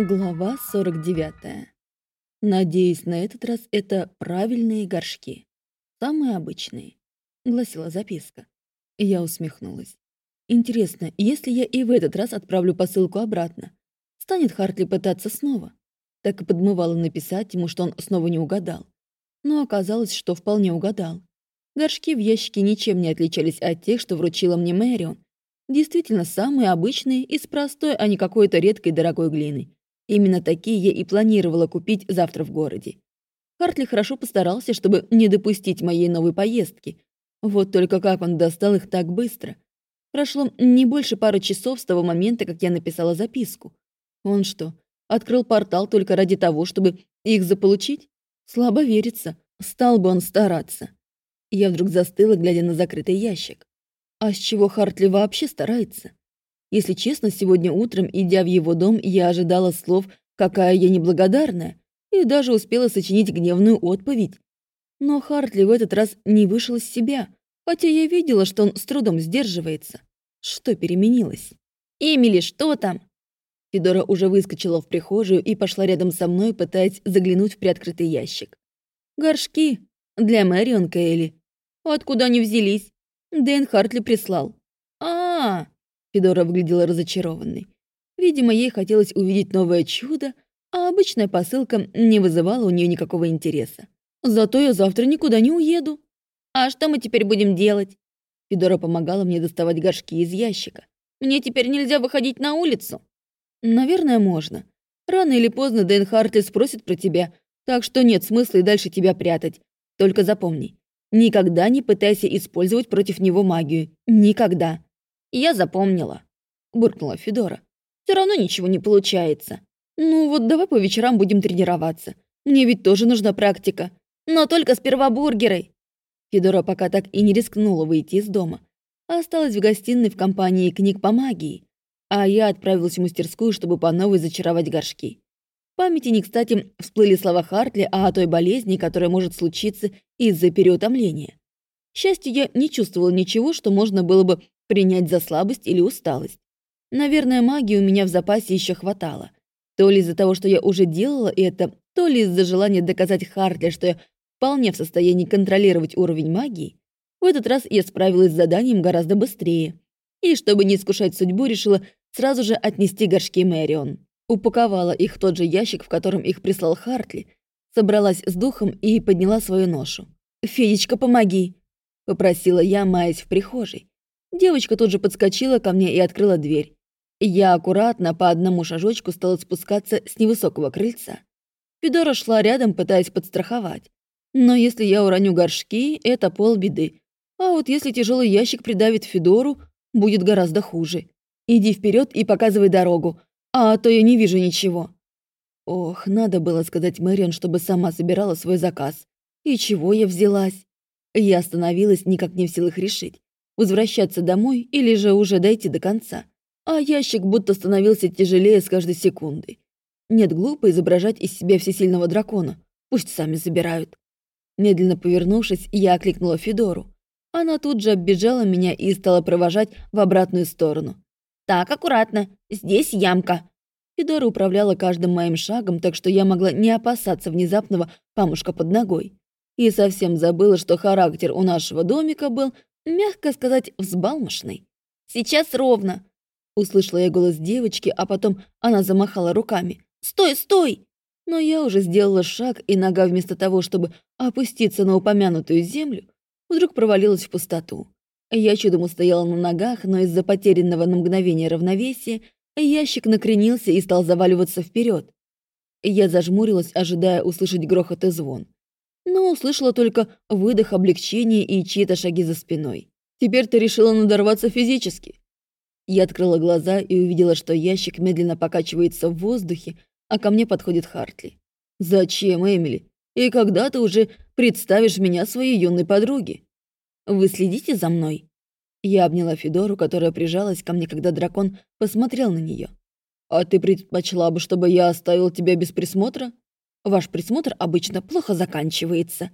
Глава 49. Надеюсь, на этот раз это правильные горшки. Самые обычные, гласила записка. Я усмехнулась. Интересно, если я и в этот раз отправлю посылку обратно, станет Хартли пытаться снова? Так и подмывала написать ему, что он снова не угадал. Но оказалось, что вполне угадал. Горшки в ящике ничем не отличались от тех, что вручила мне Мэрион. Действительно, самые обычные, из простой, а не какой-то редкой дорогой глины. Именно такие я и планировала купить завтра в городе. Хартли хорошо постарался, чтобы не допустить моей новой поездки. Вот только как он достал их так быстро. Прошло не больше пары часов с того момента, как я написала записку. Он что, открыл портал только ради того, чтобы их заполучить? Слабо верится. Стал бы он стараться. Я вдруг застыла, глядя на закрытый ящик. А с чего Хартли вообще старается? Если честно, сегодня утром, идя в его дом, я ожидала слов «какая я неблагодарная» и даже успела сочинить гневную отповедь. Но Хартли в этот раз не вышел из себя, хотя я видела, что он с трудом сдерживается. Что переменилось? «Эмили, что там?» Федора уже выскочила в прихожую и пошла рядом со мной, пытаясь заглянуть в приоткрытый ящик. «Горшки. Для Мэрион Кейли. Откуда они взялись? Дэн Хартли прислал. Федора выглядела разочарованной. Видимо, ей хотелось увидеть новое чудо, а обычная посылка не вызывала у нее никакого интереса. «Зато я завтра никуда не уеду». «А что мы теперь будем делать?» Федора помогала мне доставать горшки из ящика. «Мне теперь нельзя выходить на улицу». «Наверное, можно. Рано или поздно Дэн Хартли спросит про тебя, так что нет смысла и дальше тебя прятать. Только запомни, никогда не пытайся использовать против него магию. Никогда. «Я запомнила», — буркнула Федора. «Все равно ничего не получается. Ну вот давай по вечерам будем тренироваться. Мне ведь тоже нужна практика. Но только сперва бургеры». Федора пока так и не рискнула выйти из дома. Осталась в гостиной в компании книг по магии. А я отправилась в мастерскую, чтобы по новой зачаровать горшки. В памяти не кстати всплыли слова Хартли о той болезни, которая может случиться из-за переутомления. К счастью, я не чувствовала ничего, что можно было бы принять за слабость или усталость. Наверное, магии у меня в запасе еще хватало. То ли из-за того, что я уже делала это, то ли из-за желания доказать Хартли, что я вполне в состоянии контролировать уровень магии. В этот раз я справилась с заданием гораздо быстрее. И, чтобы не искушать судьбу, решила сразу же отнести горшки Мэрион. Упаковала их в тот же ящик, в котором их прислал Хартли, собралась с духом и подняла свою ношу. «Федечка, помоги!» — попросила я, маясь в прихожей. Девочка тут же подскочила ко мне и открыла дверь. Я аккуратно по одному шажочку стала спускаться с невысокого крыльца. Федора шла рядом, пытаясь подстраховать. Но если я уроню горшки, это полбеды. А вот если тяжелый ящик придавит Федору, будет гораздо хуже. Иди вперед и показывай дорогу, а то я не вижу ничего. Ох, надо было сказать Мэриан, чтобы сама собирала свой заказ. И чего я взялась? Я остановилась, никак не в силах решить возвращаться домой или же уже дойти до конца. А ящик будто становился тяжелее с каждой секундой. Нет, глупо изображать из себя всесильного дракона. Пусть сами забирают. Медленно повернувшись, я окликнула Федору. Она тут же оббежала меня и стала провожать в обратную сторону. «Так, аккуратно. Здесь ямка». Федора управляла каждым моим шагом, так что я могла не опасаться внезапного камушка под ногой. И совсем забыла, что характер у нашего домика был мягко сказать, взбалмошный. «Сейчас ровно!» Услышала я голос девочки, а потом она замахала руками. «Стой, стой!» Но я уже сделала шаг, и нога вместо того, чтобы опуститься на упомянутую землю, вдруг провалилась в пустоту. Я чудом устояла на ногах, но из-за потерянного на мгновение равновесия ящик накренился и стал заваливаться вперед. Я зажмурилась, ожидая услышать грохот и звон но услышала только выдох облегчения и чьи-то шаги за спиной. «Теперь ты решила надорваться физически». Я открыла глаза и увидела, что ящик медленно покачивается в воздухе, а ко мне подходит Хартли. «Зачем, Эмили? И когда ты уже представишь меня своей юной подруге?» «Вы следите за мной?» Я обняла Федору, которая прижалась ко мне, когда дракон посмотрел на нее. «А ты предпочла бы, чтобы я оставил тебя без присмотра?» Ваш присмотр обычно плохо заканчивается».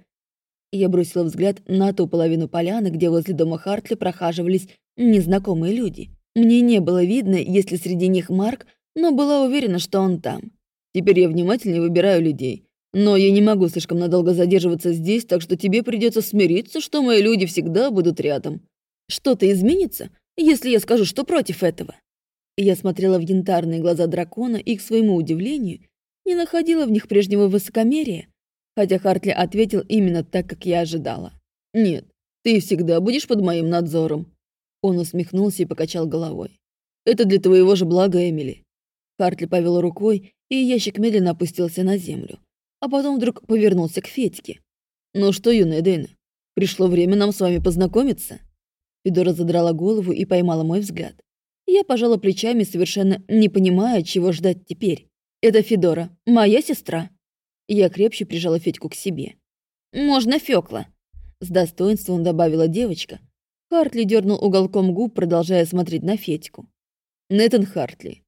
Я бросила взгляд на ту половину поляны, где возле дома Хартли прохаживались незнакомые люди. Мне не было видно, есть ли среди них Марк, но была уверена, что он там. Теперь я внимательнее выбираю людей. Но я не могу слишком надолго задерживаться здесь, так что тебе придется смириться, что мои люди всегда будут рядом. Что-то изменится, если я скажу, что против этого?» Я смотрела в янтарные глаза дракона и, к своему удивлению, не находила в них прежнего высокомерия, хотя Хартли ответил именно так, как я ожидала. «Нет, ты всегда будешь под моим надзором». Он усмехнулся и покачал головой. «Это для твоего же блага, Эмили». Хартли повел рукой, и ящик медленно опустился на землю, а потом вдруг повернулся к Федьке. «Ну что, юная Дэйна, пришло время нам с вами познакомиться?» Федора задрала голову и поймала мой взгляд. Я пожала плечами, совершенно не понимая, чего ждать теперь. «Это Федора, моя сестра». Я крепче прижала Федьку к себе. «Можно Фёкла», — с достоинством добавила девочка. Хартли дернул уголком губ, продолжая смотреть на Федьку. «Нэтан Хартли,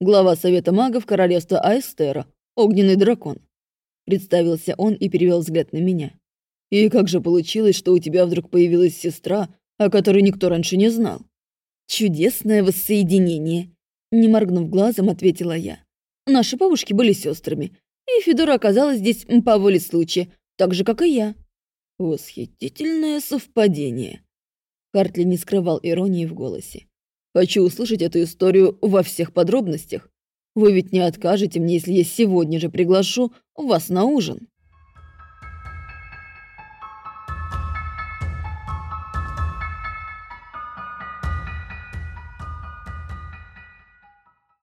глава Совета магов Королевства Айстера, огненный дракон», — представился он и перевел взгляд на меня. «И как же получилось, что у тебя вдруг появилась сестра, о которой никто раньше не знал?» «Чудесное воссоединение», — не моргнув глазом, ответила я. Наши бабушки были сестрами, и Федора оказалась здесь по воле случая, так же, как и я. Восхитительное совпадение. Хартли не скрывал иронии в голосе. Хочу услышать эту историю во всех подробностях. Вы ведь не откажете мне, если я сегодня же приглашу вас на ужин.